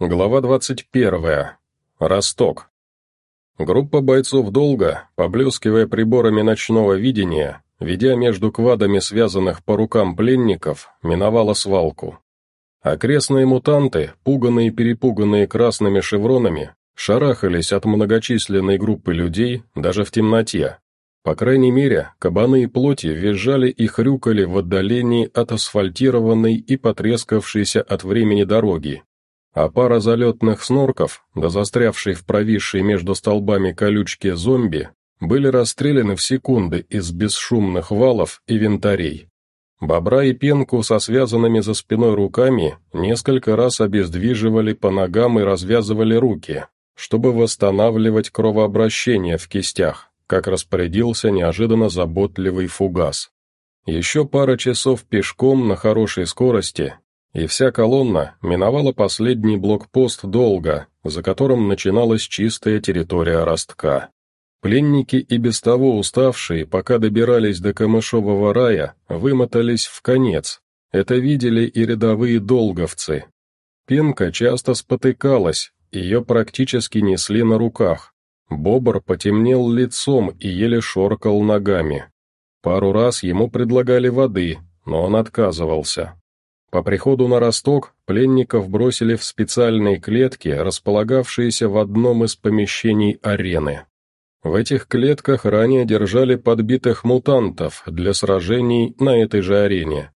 Глава 21. Росток. Группа бойцов долго, поблескивая приборами ночного видения, ведя между квадами связанных по рукам пленников, миновала свалку. Окрестные мутанты, пуганные и перепуганные красными шевронами, шарахались от многочисленной группы людей даже в темноте. По крайней мере, кабаны и плоти визжали и хрюкали в отдалении от асфальтированной и потрескавшейся от времени дороги, а пара залетных снорков, да застрявшие в провисшей между столбами колючки зомби, были расстреляны в секунды из бесшумных валов и винтарей. Бобра и пенку со связанными за спиной руками несколько раз обездвиживали по ногам и развязывали руки, чтобы восстанавливать кровообращение в кистях, как распорядился неожиданно заботливый фугас. Еще пара часов пешком на хорошей скорости, и вся колонна миновала последний блокпост долго, за которым начиналась чистая территория ростка. Пленники и без того уставшие, пока добирались до камышового рая, вымотались в конец. Это видели и рядовые долговцы. Пенка часто спотыкалась, ее практически несли на руках. Бобр потемнел лицом и еле шоркал ногами. Пару раз ему предлагали воды, но он отказывался. По приходу на Росток пленников бросили в специальные клетки, располагавшиеся в одном из помещений арены. В этих клетках ранее держали подбитых мутантов для сражений на этой же арене.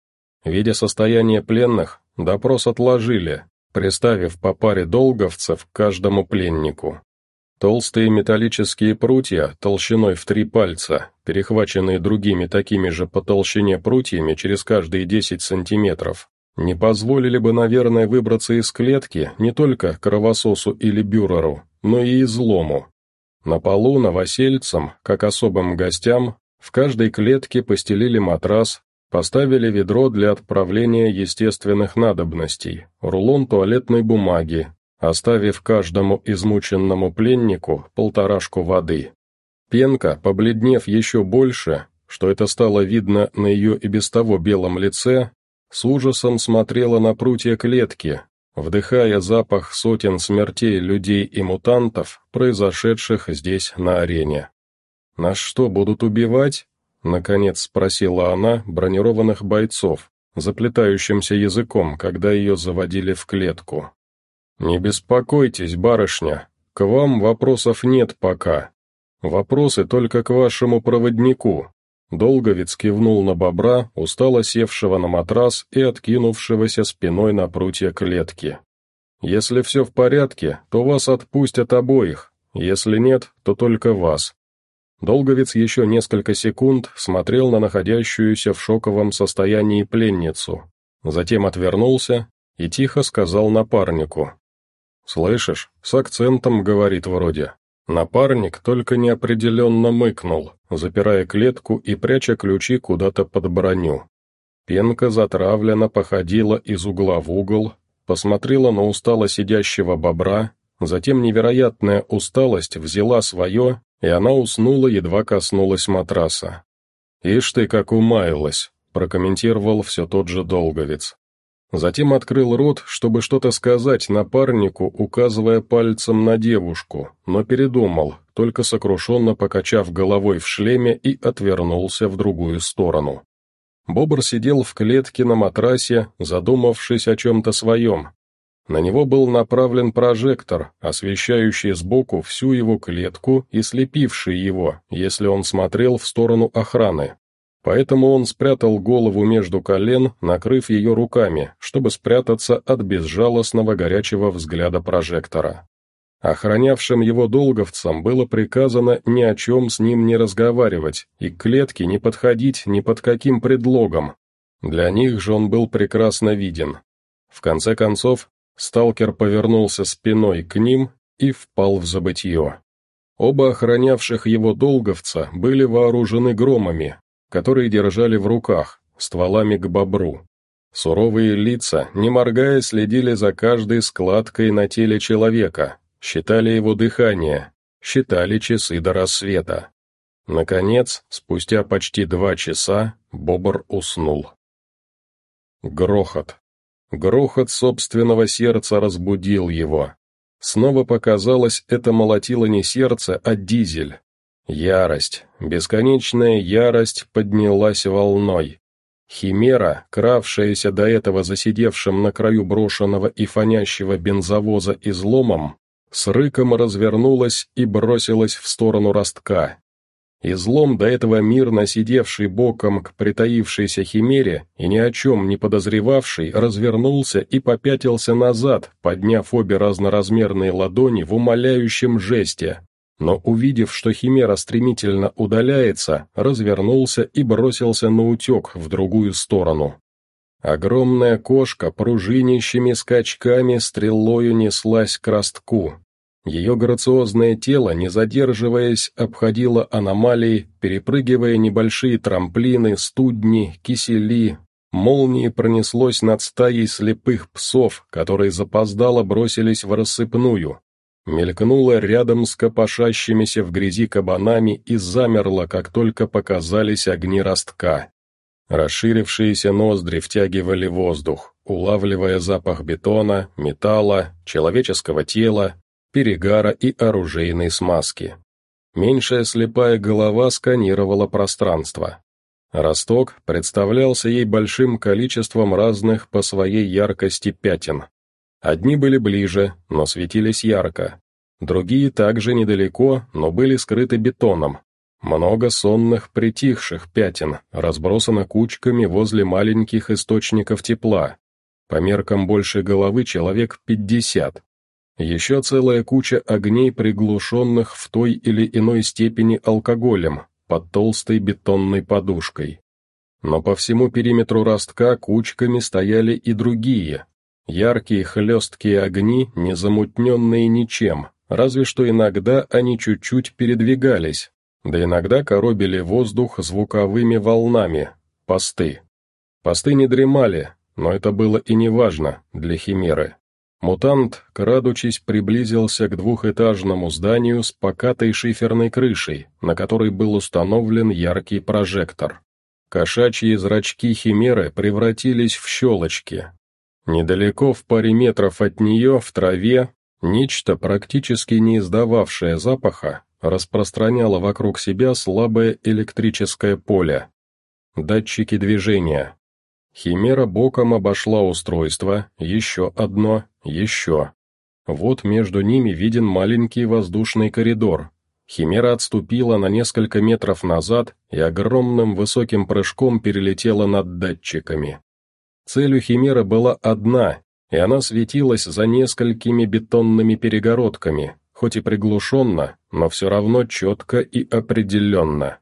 Видя состояние пленных, допрос отложили, приставив по паре долговцев к каждому пленнику. Толстые металлические прутья, толщиной в три пальца, перехваченные другими такими же по толщине прутьями через каждые 10 сантиметров, не позволили бы, наверное, выбраться из клетки не только кровососу или бюреру, но и излому. На полу новосельцам, как особым гостям, в каждой клетке постелили матрас, поставили ведро для отправления естественных надобностей, рулон туалетной бумаги, оставив каждому измученному пленнику полторашку воды. Пенка, побледнев еще больше, что это стало видно на ее и без того белом лице, с ужасом смотрела на прутья клетки, вдыхая запах сотен смертей людей и мутантов, произошедших здесь на арене. «Нас что, будут убивать?» — наконец спросила она бронированных бойцов, заплетающимся языком, когда ее заводили в клетку. «Не беспокойтесь, барышня, к вам вопросов нет пока. Вопросы только к вашему проводнику, Долговец кивнул на бобра, устало севшего на матрас и откинувшегося спиной на прутья клетки. «Если все в порядке, то вас отпустят обоих, если нет, то только вас». Долговец еще несколько секунд смотрел на находящуюся в шоковом состоянии пленницу, затем отвернулся и тихо сказал напарнику. «Слышишь, с акцентом говорит вроде. Напарник только неопределенно мыкнул, запирая клетку и пряча ключи куда-то под броню. Пенка затравленно походила из угла в угол, посмотрела на устало сидящего бобра, затем невероятная усталость взяла свое, и она уснула, едва коснулась матраса. «Ишь ты, как умаялась», — прокомментировал все тот же Долговец. Затем открыл рот, чтобы что-то сказать напарнику, указывая пальцем на девушку, но передумал, только сокрушенно покачав головой в шлеме и отвернулся в другую сторону. Бобр сидел в клетке на матрасе, задумавшись о чем-то своем. На него был направлен прожектор, освещающий сбоку всю его клетку и слепивший его, если он смотрел в сторону охраны. Поэтому он спрятал голову между колен, накрыв ее руками, чтобы спрятаться от безжалостного горячего взгляда прожектора. Охранявшим его долговцам было приказано ни о чем с ним не разговаривать и к клетке не подходить ни под каким предлогом. Для них же он был прекрасно виден. В конце концов, сталкер повернулся спиной к ним и впал в забытье. Оба охранявших его долговца были вооружены громами, которые держали в руках, стволами к бобру. Суровые лица, не моргая, следили за каждой складкой на теле человека, считали его дыхание, считали часы до рассвета. Наконец, спустя почти два часа, бобр уснул. Грохот. Грохот собственного сердца разбудил его. Снова показалось, это молотило не сердце, а дизель. Ярость, бесконечная ярость поднялась волной. Химера, кравшаяся до этого засидевшим на краю брошенного и фонящего бензовоза изломом, с рыком развернулась и бросилась в сторону ростка. Излом, до этого мирно сидевший боком к притаившейся химере и ни о чем не подозревавший, развернулся и попятился назад, подняв обе разноразмерные ладони в умоляющем жесте. Но увидев, что химера стремительно удаляется, развернулся и бросился на утек в другую сторону. Огромная кошка пружинищими скачками стрелою неслась к ростку. Ее грациозное тело, не задерживаясь, обходило аномалии, перепрыгивая небольшие трамплины, студни, кисели. Молнией пронеслось над стаей слепых псов, которые запоздало бросились в рассыпную. Мелькнуло рядом с копошащимися в грязи кабанами и замерло, как только показались огни ростка. Расширившиеся ноздри втягивали воздух, улавливая запах бетона, металла, человеческого тела, перегара и оружейной смазки. Меньшая слепая голова сканировала пространство. Росток представлялся ей большим количеством разных по своей яркости пятен. Одни были ближе, но светились ярко. Другие также недалеко, но были скрыты бетоном, много сонных, притихших пятен, разбросано кучками возле маленьких источников тепла. По меркам большей головы человек пятьдесят. Еще целая куча огней, приглушенных в той или иной степени алкоголем, под толстой бетонной подушкой. Но по всему периметру ростка кучками стояли и другие. Яркие хлесткие огни, не замутненные ничем, разве что иногда они чуть-чуть передвигались, да иногда коробили воздух звуковыми волнами, посты. Посты не дремали, но это было и не важно для Химеры. Мутант, крадучись, приблизился к двухэтажному зданию с покатой шиферной крышей, на которой был установлен яркий прожектор. Кошачьи зрачки Химеры превратились в щелочки. Недалеко в паре метров от нее, в траве, нечто, практически не издававшее запаха, распространяло вокруг себя слабое электрическое поле. Датчики движения. Химера боком обошла устройство, еще одно, еще. Вот между ними виден маленький воздушный коридор. Химера отступила на несколько метров назад и огромным высоким прыжком перелетела над датчиками. Цель у Химеры была одна, и она светилась за несколькими бетонными перегородками, хоть и приглушенно, но все равно четко и определенно.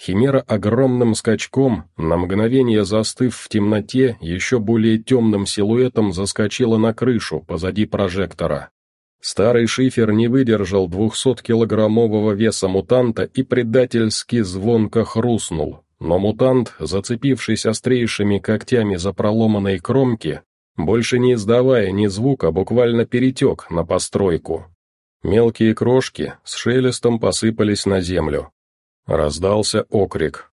Химера огромным скачком, на мгновение застыв в темноте, еще более темным силуэтом заскочила на крышу позади прожектора. Старый шифер не выдержал двухсоткилограммового веса мутанта и предательски звонко хрустнул, но мутант, зацепившись острейшими когтями за проломанные кромки, больше не издавая ни звука, буквально перетек на постройку. Мелкие крошки с шелестом посыпались на землю. Раздался окрик.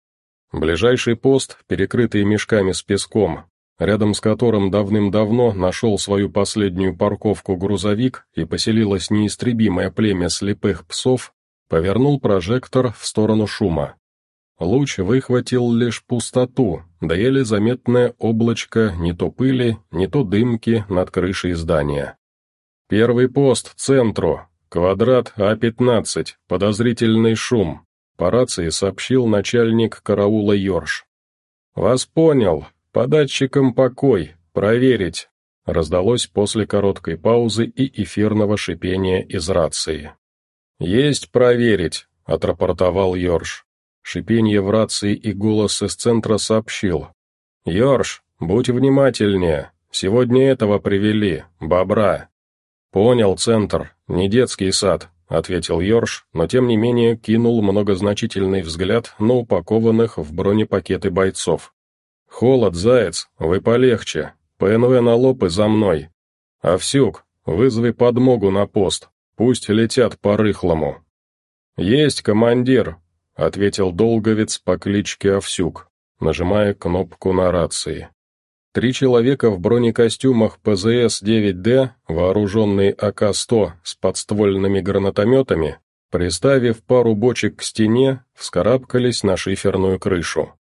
Ближайший пост, перекрытый мешками с песком, рядом с которым давным-давно нашел свою последнюю парковку грузовик и поселилось неистребимое племя слепых псов, повернул прожектор в сторону шума. Луч выхватил лишь пустоту, да еле заметное облачко не то пыли, не то дымки над крышей здания. «Первый пост, центру!» «Квадрат А-15, подозрительный шум», — по рации сообщил начальник караула Йорш. «Вас понял, по датчикам покой, проверить», — раздалось после короткой паузы и эфирного шипения из рации. «Есть проверить», — отрапортовал Йорш. Шипение в рации и голос из центра сообщил. «Йорш, будь внимательнее, сегодня этого привели, бобра». «Понял, центр, не детский сад», — ответил Йорш, но тем не менее кинул многозначительный взгляд на упакованных в бронепакеты бойцов. «Холод, заяц, вы полегче. ПНВ на лоб и за мной. Овсюк, вызови подмогу на пост, пусть летят по-рыхлому». «Есть, командир», — ответил долговец по кличке Овсюк, нажимая кнопку на рации. Три человека в бронекостюмах ПЗС-9Д, вооруженные АК-100 с подствольными гранатометами, приставив пару бочек к стене, вскарабкались на шиферную крышу.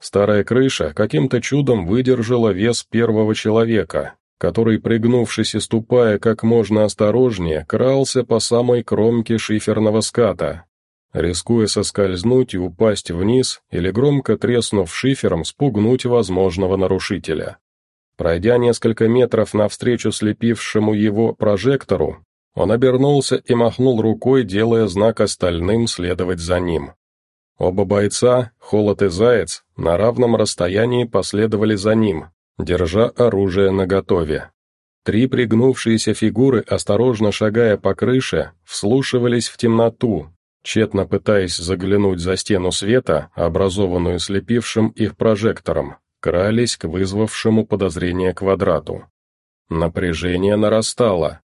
Старая крыша каким-то чудом выдержала вес первого человека, который, пригнувшись и ступая как можно осторожнее, крался по самой кромке шиферного ската, рискуя соскользнуть и упасть вниз или громко треснув шифером спугнуть возможного нарушителя. Пройдя несколько метров навстречу слепившему его прожектору, он обернулся и махнул рукой, делая знак остальным следовать за ним. Оба бойца, Холод и Заяц, на равном расстоянии последовали за ним, держа оружие наготове. Три пригнувшиеся фигуры, осторожно шагая по крыше, вслушивались в темноту, тщетно пытаясь заглянуть за стену света, образованную слепившим их прожектором, крались к вызвавшему подозрение квадрату. Напряжение нарастало.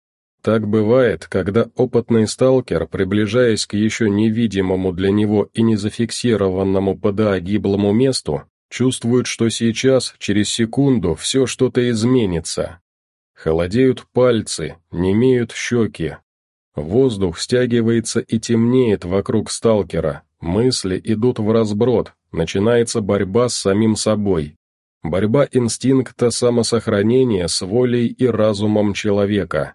Так бывает, когда опытный сталкер, приближаясь к еще невидимому для него и не зафиксированному ПДА гиблому месту, чувствует, что сейчас, через секунду, все что-то изменится. Холодеют пальцы, немеют щеки, Воздух стягивается и темнеет вокруг сталкера, мысли идут в разброд, начинается борьба с самим собой. Борьба инстинкта самосохранения с волей и разумом человека.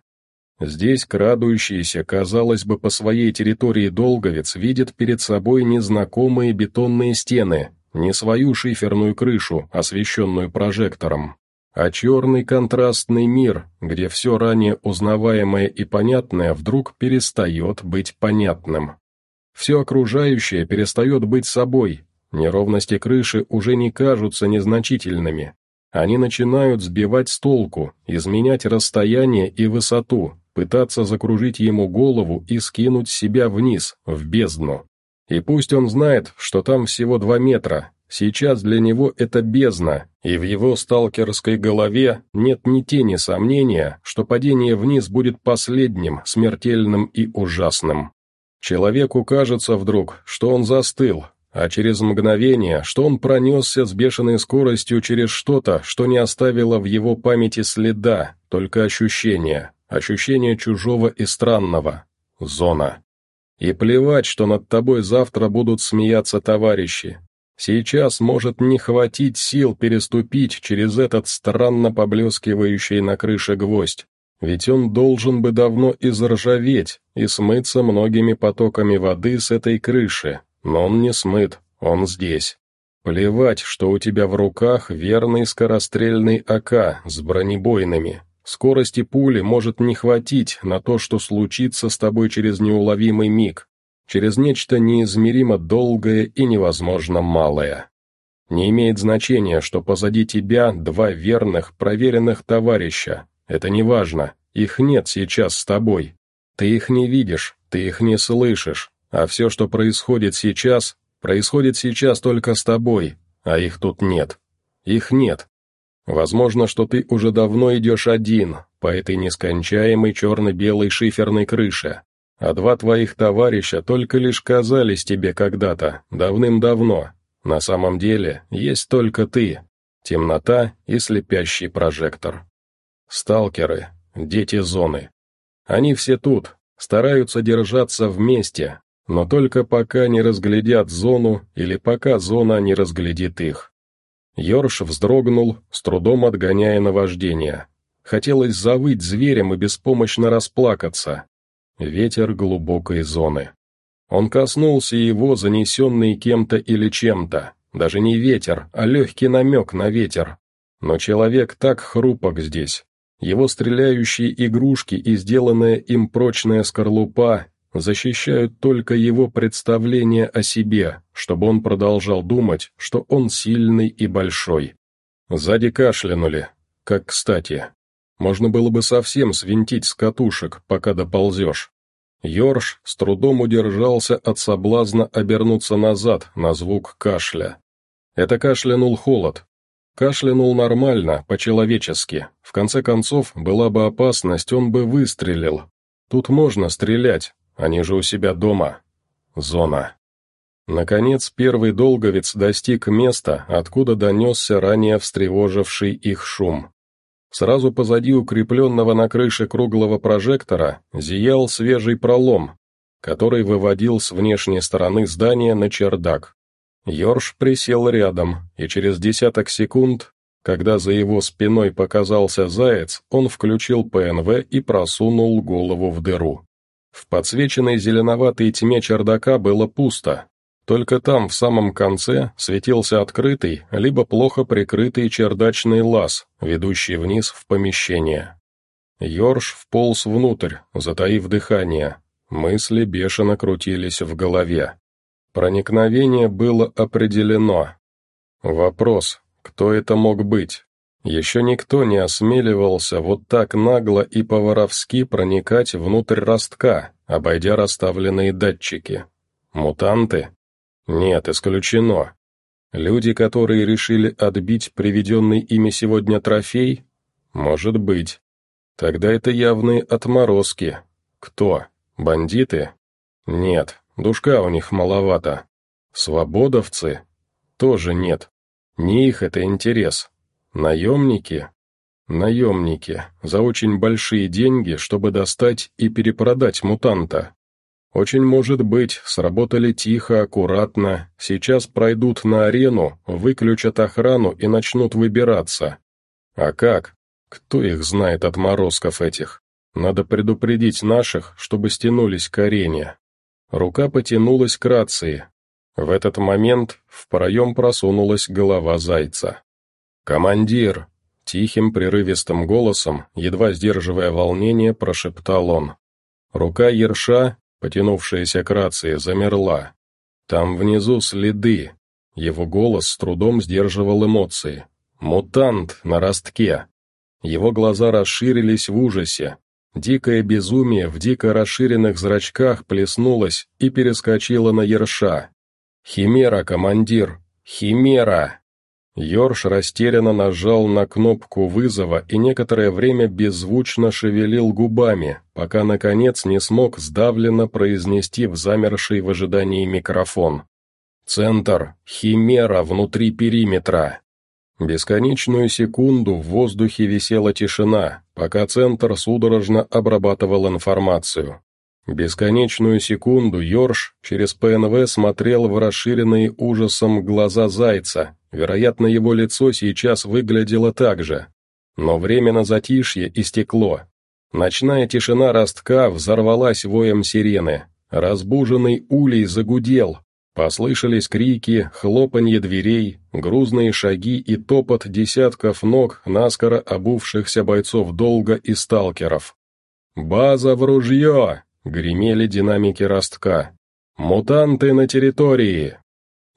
Здесь крадущийся, казалось бы, по своей территории долговец видит перед собой незнакомые бетонные стены, не свою шиферную крышу, освещенную прожектором а черный контрастный мир, где все ранее узнаваемое и понятное вдруг перестает быть понятным. Все окружающее перестает быть собой, неровности крыши уже не кажутся незначительными. Они начинают сбивать с толку, изменять расстояние и высоту, пытаться закружить ему голову и скинуть себя вниз, в бездну. И пусть он знает, что там всего два метра, Сейчас для него это бездна, и в его сталкерской голове нет ни тени сомнения, что падение вниз будет последним, смертельным и ужасным. Человеку кажется вдруг, что он застыл, а через мгновение, что он пронесся с бешеной скоростью через что-то, что не оставило в его памяти следа, только ощущение, ощущение чужого и странного. Зона. И плевать, что над тобой завтра будут смеяться товарищи, Сейчас может не хватить сил переступить через этот странно поблескивающий на крыше гвоздь, ведь он должен бы давно изржаветь и смыться многими потоками воды с этой крыши, но он не смыт, он здесь. Плевать, что у тебя в руках верный скорострельный АК с бронебойными. Скорости пули может не хватить на то, что случится с тобой через неуловимый миг, через нечто неизмеримо долгое и невозможно малое. Не имеет значения, что позади тебя два верных, проверенных товарища. Это не важно, их нет сейчас с тобой. Ты их не видишь, ты их не слышишь, а все, что происходит сейчас, происходит сейчас только с тобой, а их тут нет. Их нет. Возможно, что ты уже давно идешь один, по этой нескончаемой черно-белой шиферной крыше, а два твоих товарища только лишь казались тебе когда-то, давным-давно. На самом деле есть только ты, темнота и слепящий прожектор. Сталкеры, дети зоны. Они все тут, стараются держаться вместе, но только пока не разглядят зону или пока зона не разглядит их. Йорш вздрогнул, с трудом отгоняя наваждение. Хотелось завыть зверем и беспомощно расплакаться, Ветер глубокой зоны. Он коснулся его, занесенный кем-то или чем-то. Даже не ветер, а легкий намек на ветер. Но человек так хрупок здесь. Его стреляющие игрушки и сделанная им прочная скорлупа защищают только его представление о себе, чтобы он продолжал думать, что он сильный и большой. Сзади кашлянули, как кстати. Можно было бы совсем свинтить с катушек, пока доползешь. Йорш с трудом удержался от соблазна обернуться назад на звук кашля. Это кашлянул холод. Кашлянул нормально, по-человечески. В конце концов, была бы опасность, он бы выстрелил. Тут можно стрелять, они же у себя дома. Зона. Наконец, первый долговец достиг места, откуда донесся ранее встревоживший их шум. Сразу позади укрепленного на крыше круглого прожектора зиял свежий пролом, который выводил с внешней стороны здания на чердак. Йорш присел рядом, и через десяток секунд, когда за его спиной показался заяц, он включил ПНВ и просунул голову в дыру. В подсвеченной зеленоватой тьме чердака было пусто, только там, в самом конце, светился открытый, либо плохо прикрытый чердачный лаз, ведущий вниз в помещение. Йорш вполз внутрь, затаив дыхание. Мысли бешено крутились в голове. Проникновение было определено. Вопрос, кто это мог быть? Еще никто не осмеливался вот так нагло и по-воровски проникать внутрь ростка, обойдя расставленные датчики. Мутанты? Нет, исключено. Люди, которые решили отбить приведенный ими сегодня трофей? Может быть. Тогда это явные отморозки. Кто? Бандиты? Нет, душка у них маловато. Свободовцы? Тоже нет. Не их это интерес. Наемники? Наемники, за очень большие деньги, чтобы достать и перепродать мутанта. Очень может быть, сработали тихо, аккуратно, сейчас пройдут на арену, выключат охрану и начнут выбираться. А как? Кто их знает от морозков этих? Надо предупредить наших, чтобы стянулись к арене. Рука потянулась к рации. В этот момент в проем просунулась голова зайца. «Командир!» — тихим прерывистым голосом, едва сдерживая волнение, прошептал он. Рука ерша потянувшаяся к рации, замерла. Там внизу следы. Его голос с трудом сдерживал эмоции. «Мутант на ростке!» Его глаза расширились в ужасе. Дикое безумие в дико расширенных зрачках плеснулось и перескочило на ерша. «Химера, командир! Химера!» Йорш растерянно нажал на кнопку вызова и некоторое время беззвучно шевелил губами, пока, наконец, не смог сдавленно произнести в замерший в ожидании микрофон. «Центр. Химера внутри периметра». Бесконечную секунду в воздухе висела тишина, пока центр судорожно обрабатывал информацию. Бесконечную секунду Йорш через ПНВ смотрел в расширенные ужасом глаза зайца, вероятно, его лицо сейчас выглядело так же. Но время на затишье истекло. Ночная тишина ростка взорвалась воем сирены. Разбуженный улей загудел. Послышались крики, хлопанье дверей, грузные шаги и топот десятков ног наскоро обувшихся бойцов долга и сталкеров. «База в ружье!» Гремели динамики ростка. «Мутанты на территории!»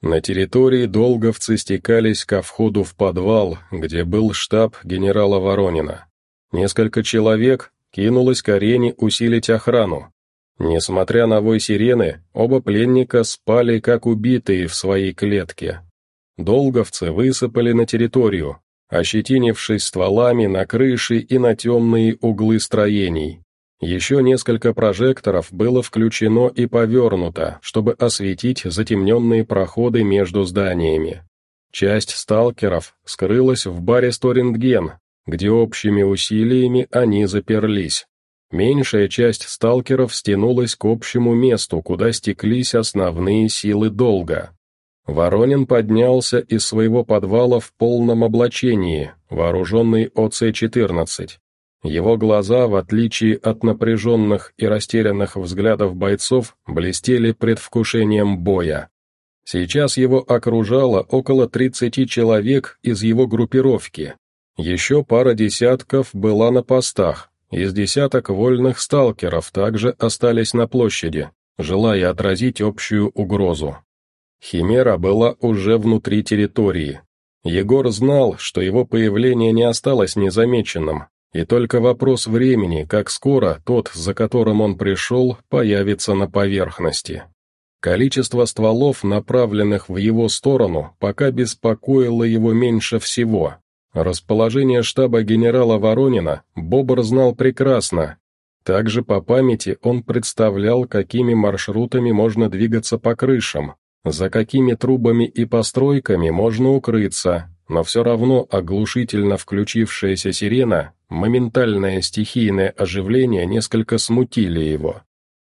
На территории долговцы стекались ко входу в подвал, где был штаб генерала Воронина. Несколько человек кинулось к арене усилить охрану. Несмотря на вой сирены, оба пленника спали как убитые в своей клетке. Долговцы высыпали на территорию, ощетинившись стволами на крыши и на темные углы строений. Еще несколько прожекторов было включено и повернуто, чтобы осветить затемненные проходы между зданиями. Часть сталкеров скрылась в баре «Сторинтген», где общими усилиями они заперлись. Меньшая часть сталкеров стянулась к общему месту, куда стеклись основные силы долга. Воронин поднялся из своего подвала в полном облачении, вооруженный ОЦ-14. Его глаза, в отличие от напряженных и растерянных взглядов бойцов, блестели предвкушением боя. Сейчас его окружало около 30 человек из его группировки. Еще пара десятков была на постах, из десяток вольных сталкеров также остались на площади, желая отразить общую угрозу. Химера была уже внутри территории. Егор знал, что его появление не осталось незамеченным, и только вопрос времени, как скоро тот, за которым он пришел, появится на поверхности. Количество стволов, направленных в его сторону, пока беспокоило его меньше всего. Расположение штаба генерала Воронина Бобр знал прекрасно. Также по памяти он представлял, какими маршрутами можно двигаться по крышам, за какими трубами и постройками можно укрыться, но все равно оглушительно включившаяся сирена, моментальное стихийное оживление несколько смутили его.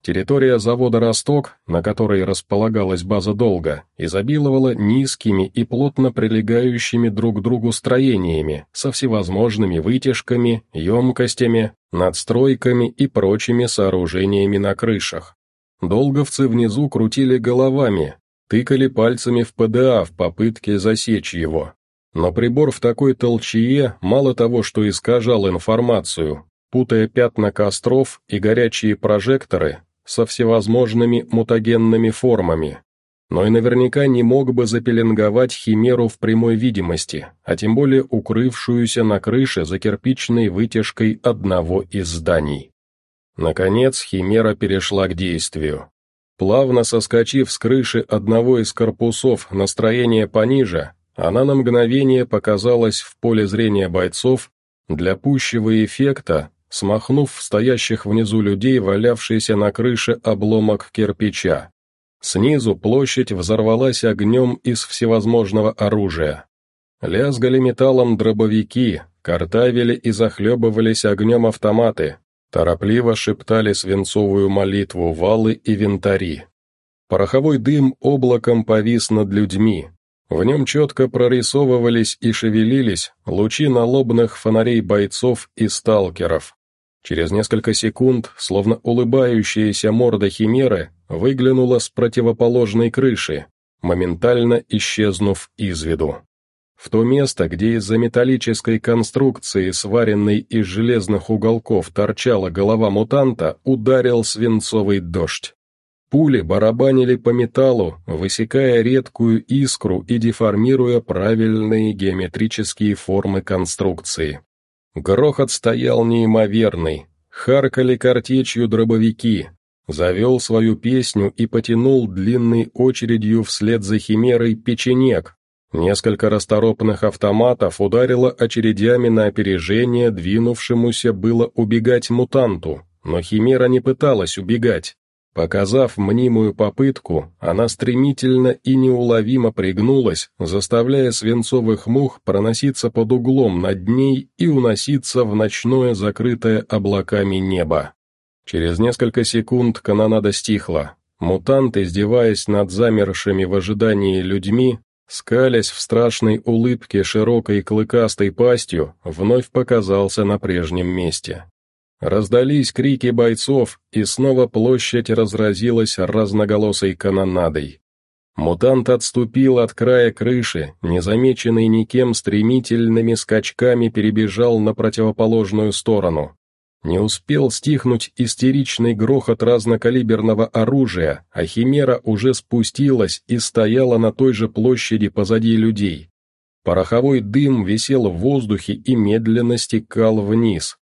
Территория завода «Росток», на которой располагалась база «Долга», изобиловала низкими и плотно прилегающими друг к другу строениями со всевозможными вытяжками, емкостями, надстройками и прочими сооружениями на крышах. Долговцы внизу крутили головами, тыкали пальцами в ПДА в попытке засечь его. Но прибор в такой толчее мало того, что искажал информацию, путая пятна костров и горячие прожекторы со всевозможными мутагенными формами, но и наверняка не мог бы запеленговать химеру в прямой видимости, а тем более укрывшуюся на крыше за кирпичной вытяжкой одного из зданий. Наконец химера перешла к действию. Плавно соскочив с крыши одного из корпусов настроение пониже, она на мгновение показалась в поле зрения бойцов, для пущего эффекта, смахнув стоящих внизу людей, валявшийся на крыше обломок кирпича. Снизу площадь взорвалась огнем из всевозможного оружия. Лязгали металлом дробовики, картавили и захлебывались огнем автоматы, Торопливо шептали свинцовую молитву валы и винтари. Пороховой дым облаком повис над людьми. В нем четко прорисовывались и шевелились лучи налобных фонарей бойцов и сталкеров. Через несколько секунд, словно улыбающаяся морда химеры, выглянула с противоположной крыши, моментально исчезнув из виду. В то место, где из-за металлической конструкции, сваренной из железных уголков, торчала голова мутанта, ударил свинцовый дождь. Пули барабанили по металлу, высекая редкую искру и деформируя правильные геометрические формы конструкции. Грохот стоял неимоверный, харкали картечью дробовики, завел свою песню и потянул длинной очередью вслед за химерой печенек, Несколько расторопных автоматов ударило очередями на опережение двинувшемуся было убегать мутанту, но Химера не пыталась убегать. Показав мнимую попытку, она стремительно и неуловимо пригнулась, заставляя свинцовых мух проноситься под углом над ней и уноситься в ночное закрытое облаками небо. Через несколько секунд канонада стихла. Мутант, издеваясь над замершими в ожидании людьми, скалясь в страшной улыбке широкой клыкастой пастью, вновь показался на прежнем месте. Раздались крики бойцов, и снова площадь разразилась разноголосой канонадой. Мутант отступил от края крыши, незамеченный никем стремительными скачками перебежал на противоположную сторону. Не успел стихнуть истеричный грохот разнокалиберного оружия, а Химера уже спустилась и стояла на той же площади позади людей. Пороховой дым висел в воздухе и медленно стекал вниз.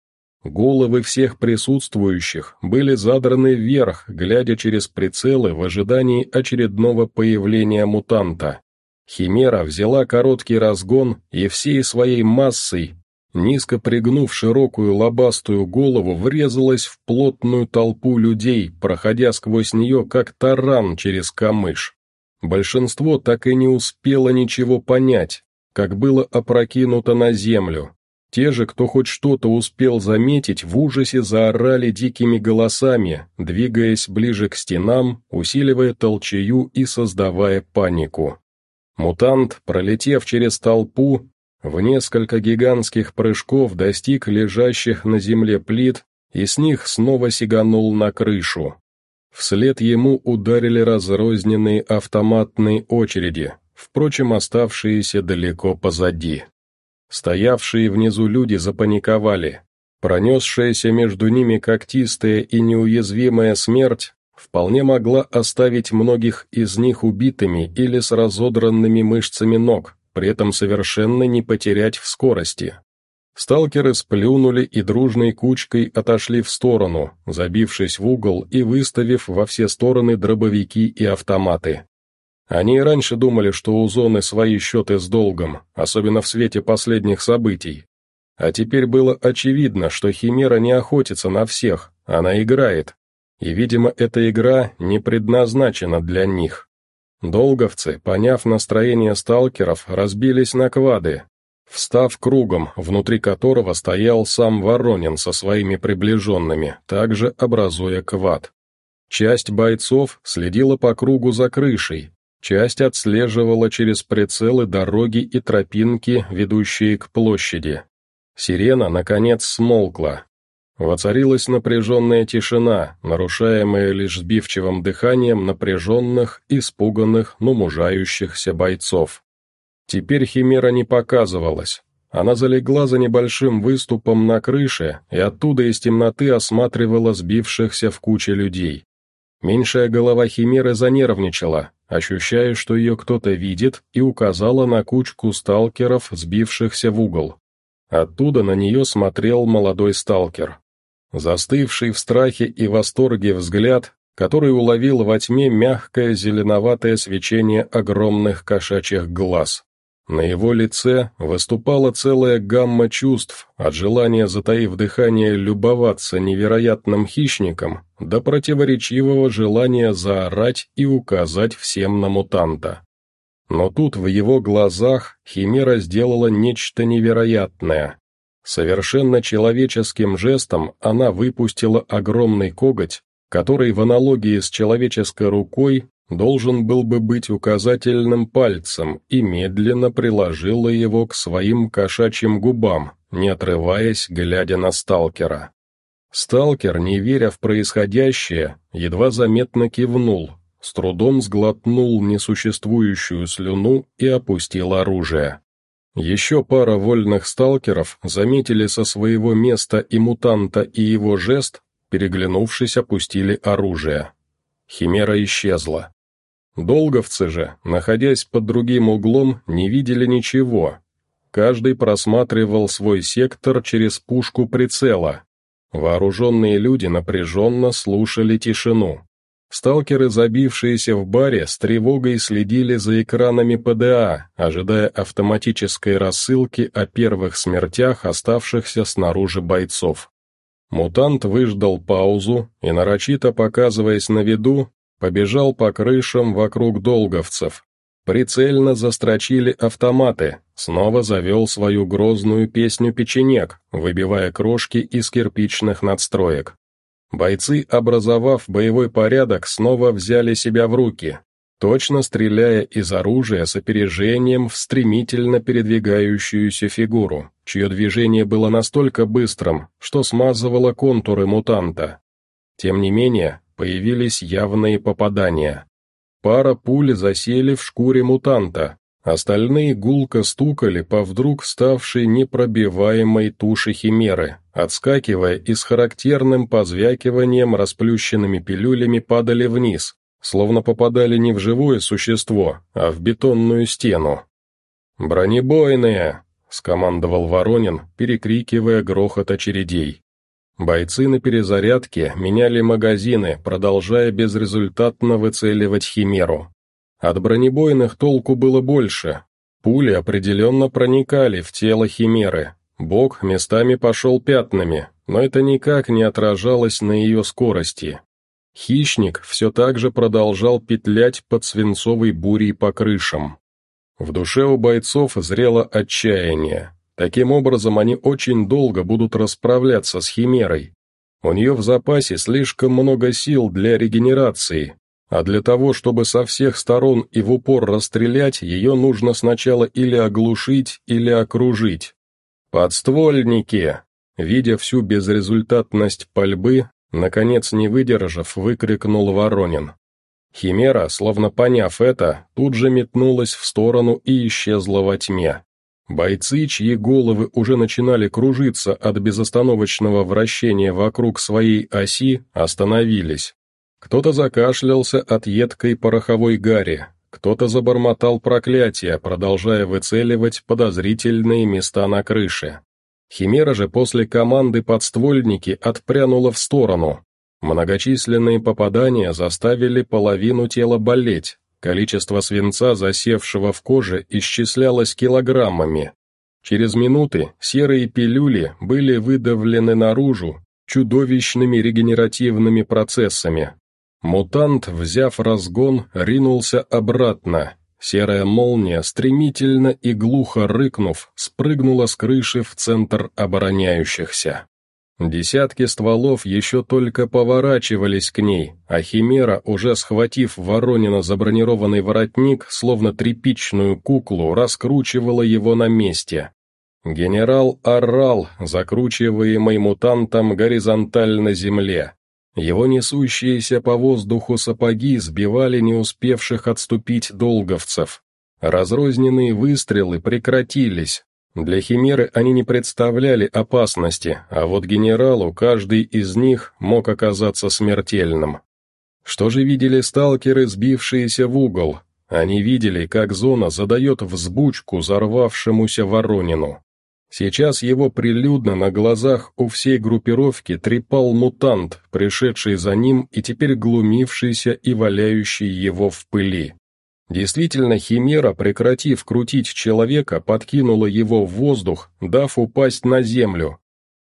Головы всех присутствующих были задраны вверх, глядя через прицелы в ожидании очередного появления мутанта. Химера взяла короткий разгон и всей своей массой низко пригнув широкую лобастую голову, врезалась в плотную толпу людей, проходя сквозь нее как таран через камыш. Большинство так и не успело ничего понять, как было опрокинуто на землю. Те же, кто хоть что-то успел заметить, в ужасе заорали дикими голосами, двигаясь ближе к стенам, усиливая толчею и создавая панику. Мутант, пролетев через толпу, в несколько гигантских прыжков достиг лежащих на земле плит и с них снова сиганул на крышу. Вслед ему ударили разрозненные автоматные очереди, впрочем, оставшиеся далеко позади. Стоявшие внизу люди запаниковали. Пронесшаяся между ними когтистая и неуязвимая смерть вполне могла оставить многих из них убитыми или с разодранными мышцами ног, при этом совершенно не потерять в скорости. Сталкеры сплюнули и дружной кучкой отошли в сторону, забившись в угол и выставив во все стороны дробовики и автоматы. Они и раньше думали, что у зоны свои счеты с долгом, особенно в свете последних событий. А теперь было очевидно, что Химера не охотится на всех, она играет. И, видимо, эта игра не предназначена для них. Долговцы, поняв настроение сталкеров, разбились на квады, встав кругом, внутри которого стоял сам Воронин со своими приближенными, также образуя квад. Часть бойцов следила по кругу за крышей, часть отслеживала через прицелы дороги и тропинки, ведущие к площади. Сирена, наконец, смолкла. Воцарилась напряженная тишина, нарушаемая лишь сбивчивым дыханием напряженных, испуганных, но мужающихся бойцов. Теперь Химера не показывалась. Она залегла за небольшим выступом на крыше и оттуда из темноты осматривала сбившихся в куче людей. Меньшая голова Химеры занервничала, ощущая, что ее кто-то видит, и указала на кучку сталкеров, сбившихся в угол. Оттуда на нее смотрел молодой сталкер. Застывший в страхе и восторге взгляд, который уловил во тьме мягкое зеленоватое свечение огромных кошачьих глаз. На его лице выступала целая гамма чувств, от желания, затаив дыхание, любоваться невероятным хищником, до противоречивого желания заорать и указать всем на мутанта. Но тут в его глазах Химера сделала нечто невероятное. Совершенно человеческим жестом она выпустила огромный коготь, который в аналогии с человеческой рукой должен был бы быть указательным пальцем и медленно приложила его к своим кошачьим губам, не отрываясь, глядя на сталкера. Сталкер, не веря в происходящее, едва заметно кивнул, с трудом сглотнул несуществующую слюну и опустил оружие. Еще пара вольных сталкеров заметили со своего места и мутанта, и его жест, переглянувшись, опустили оружие. Химера исчезла. Долговцы же, находясь под другим углом, не видели ничего. Каждый просматривал свой сектор через пушку прицела. Вооруженные люди напряженно слушали тишину. Сталкеры, забившиеся в баре, с тревогой следили за экранами ПДА, ожидая автоматической рассылки о первых смертях оставшихся снаружи бойцов. Мутант выждал паузу и, нарочито показываясь на виду, побежал по крышам вокруг долговцев. Прицельно застрочили автоматы, снова завел свою грозную песню печенек, выбивая крошки из кирпичных надстроек. Бойцы, образовав боевой порядок, снова взяли себя в руки, точно стреляя из оружия с опережением в стремительно передвигающуюся фигуру, чье движение было настолько быстрым, что смазывало контуры мутанта. Тем не менее, появились явные попадания. Пара пуль засели в шкуре мутанта, остальные гулко стукали по вдруг ставшей непробиваемой туши химеры, отскакивая и с характерным позвякиванием расплющенными пилюлями падали вниз, словно попадали не в живое существо, а в бетонную стену. «Бронебойные!» — скомандовал Воронин, перекрикивая грохот очередей. Бойцы на перезарядке меняли магазины, продолжая безрезультатно выцеливать химеру. От бронебойных толку было больше. Пули определенно проникали в тело химеры. Бок местами пошел пятнами, но это никак не отражалось на ее скорости. Хищник все так же продолжал петлять под свинцовой бурей по крышам. В душе у бойцов зрело отчаяние. Таким образом, они очень долго будут расправляться с Химерой. У нее в запасе слишком много сил для регенерации, а для того, чтобы со всех сторон и в упор расстрелять, ее нужно сначала или оглушить, или окружить. «Подствольники!» Видя всю безрезультатность пальбы, наконец не выдержав, выкрикнул Воронин. Химера, словно поняв это, тут же метнулась в сторону и исчезла во тьме. Бойцы, чьи головы уже начинали кружиться от безостановочного вращения вокруг своей оси, остановились. Кто-то закашлялся от едкой пороховой гари, кто-то забормотал проклятие, продолжая выцеливать подозрительные места на крыше. Химера же после команды подствольники отпрянула в сторону. Многочисленные попадания заставили половину тела болеть, Количество свинца, засевшего в коже, исчислялось килограммами. Через минуты серые пилюли были выдавлены наружу чудовищными регенеративными процессами. Мутант, взяв разгон, ринулся обратно. Серая молния, стремительно и глухо рыкнув, спрыгнула с крыши в центр обороняющихся. Десятки стволов еще только поворачивались к ней, а Химера, уже схватив Воронина за бронированный воротник, словно тряпичную куклу, раскручивала его на месте. Генерал орал, закручиваемый мутантом горизонтально земле. Его несущиеся по воздуху сапоги сбивали не успевших отступить долговцев. Разрозненные выстрелы прекратились. Для Химеры они не представляли опасности, а вот генералу каждый из них мог оказаться смертельным. Что же видели сталкеры, сбившиеся в угол? Они видели, как зона задает взбучку взорвавшемуся Воронину. Сейчас его прилюдно на глазах у всей группировки трепал мутант, пришедший за ним и теперь глумившийся и валяющий его в пыли. Действительно, Химера, прекратив крутить человека, подкинула его в воздух, дав упасть на землю.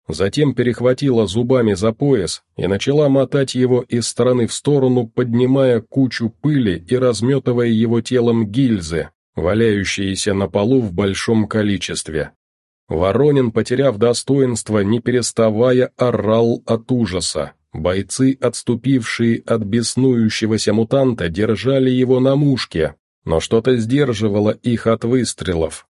Затем перехватила зубами за пояс и начала мотать его из стороны в сторону, поднимая кучу пыли и разметывая его телом гильзы, валяющиеся на полу в большом количестве. Воронин, потеряв достоинство, не переставая, орал от ужаса. Бойцы, отступившие от беснующегося мутанта, держали его на мушке, но что-то сдерживало их от выстрелов.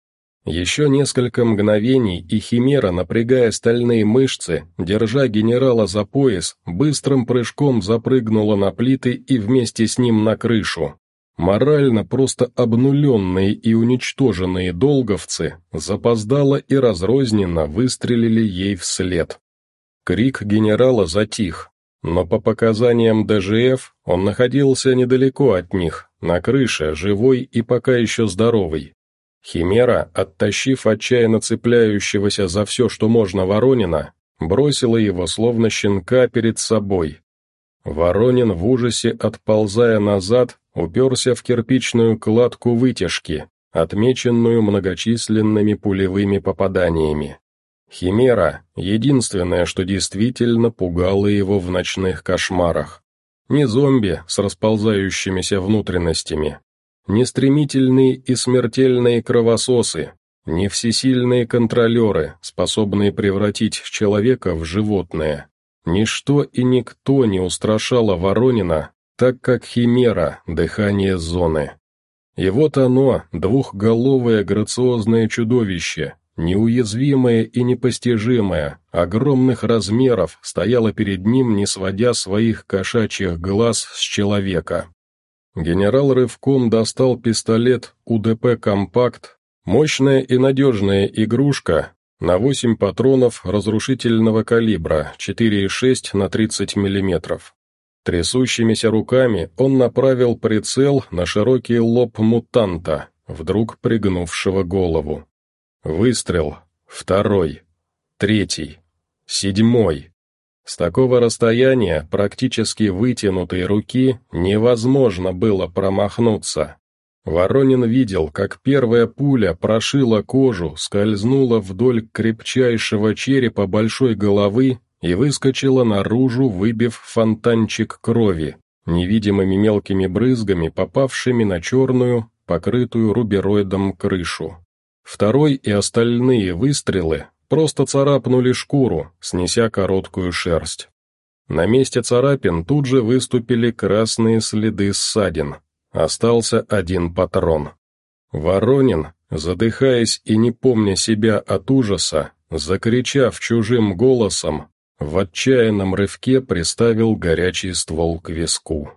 Еще несколько мгновений, и Химера, напрягая стальные мышцы, держа генерала за пояс, быстрым прыжком запрыгнула на плиты и вместе с ним на крышу. Морально просто обнуленные и уничтоженные долговцы запоздало и разрозненно выстрелили ей вслед. Крик генерала затих, но по показаниям ДЖФ он находился недалеко от них, на крыше, живой и пока еще здоровый. Химера, оттащив отчаянно цепляющегося за все, что можно Воронина, бросила его словно щенка перед собой. Воронин в ужасе, отползая назад, уперся в кирпичную кладку вытяжки, отмеченную многочисленными пулевыми попаданиями. Химера — единственное, что действительно пугало его в ночных кошмарах. Не зомби с расползающимися внутренностями, не стремительные и смертельные кровососы, не всесильные контролеры, способные превратить человека в животное. Ничто и никто не устрашало Воронина так как химера, дыхание зоны. И вот оно, двухголовое грациозное чудовище, неуязвимое и непостижимое, огромных размеров, стояло перед ним, не сводя своих кошачьих глаз с человека. Генерал рывком достал пистолет УДП «Компакт», мощная и надежная игрушка на 8 патронов разрушительного калибра 4,6 на 30 миллиметров. Трясущимися руками он направил прицел на широкий лоб мутанта, вдруг пригнувшего голову. Выстрел. Второй. Третий. Седьмой. С такого расстояния, практически вытянутой руки, невозможно было промахнуться. Воронин видел, как первая пуля прошила кожу, скользнула вдоль крепчайшего черепа большой головы и выскочила наружу, выбив фонтанчик крови, невидимыми мелкими брызгами, попавшими на черную, покрытую рубероидом крышу. Второй и остальные выстрелы просто царапнули шкуру, снеся короткую шерсть. На месте царапин тут же выступили красные следы ссадин. Остался один патрон. Воронин, задыхаясь и не помня себя от ужаса, закричав чужим голосом, в отчаянном рывке приставил горячий ствол к виску.